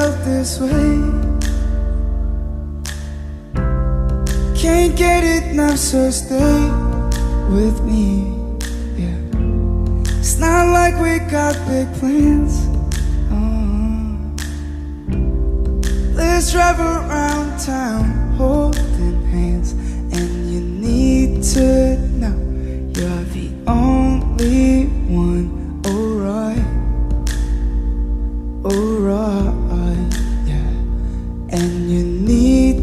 this way. Can't get it now, so stay with me. Yeah, it's not like we got big plans. Uh-huh. Let's drive around town holding hands, and you need to know you're the only one. Alright, alright,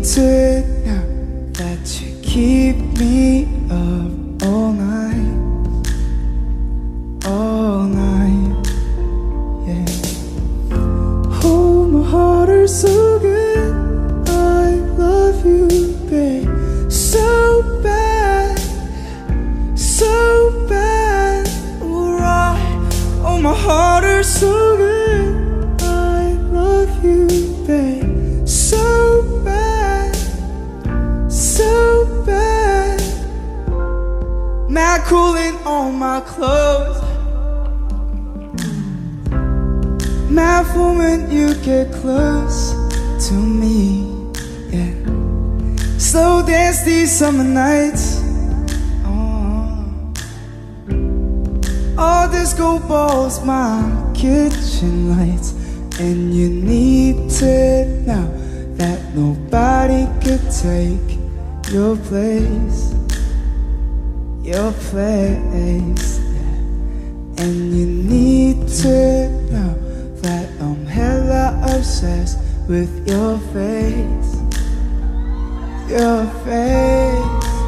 to know that you keep me up all night, all night. Oh, my heart is so good. I love you, babe, so bad, so bad. Oh, my heart is so Cooling on my clothes. For when you get close to me, yeah. Slow dance these summer nights. Oh. All disco balls, my kitchen lights, and you need to know that nobody could take your place, your yeah. And you need to know that I'm hella obsessed with your face, your face.